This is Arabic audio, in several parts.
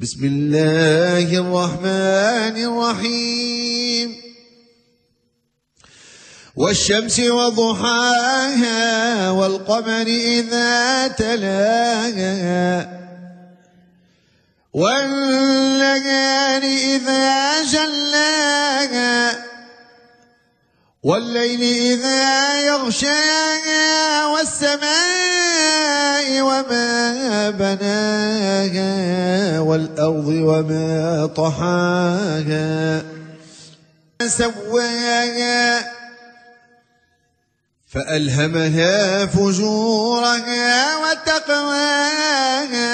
بسم الله الرحمن الرحيم. والشمس وضحاها والقمر إذا تلاها والليال إذا جلاها والليل إذا يغشاها والسماء وما بناها والأرض وما طحاها. سواها فألهمها فجورها وتقواها.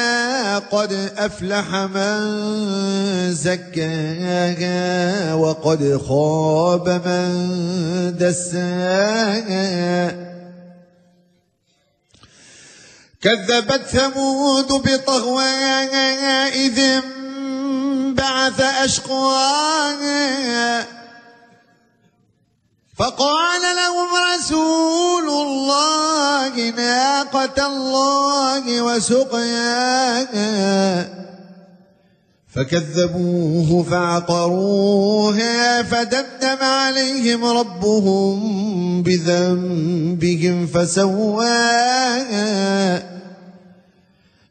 قد أفلح من زكاها وقد خاب من دساها. كذبت ثمود بطغواها انبعث أشقاها. فقال لهم رسول الله ناقة الله وسقياها. فكذبوه فعقروها فدمدم عليهم ربهم بذنبهم فسواها.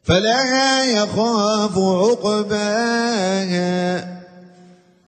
فلا يخاف عقباها.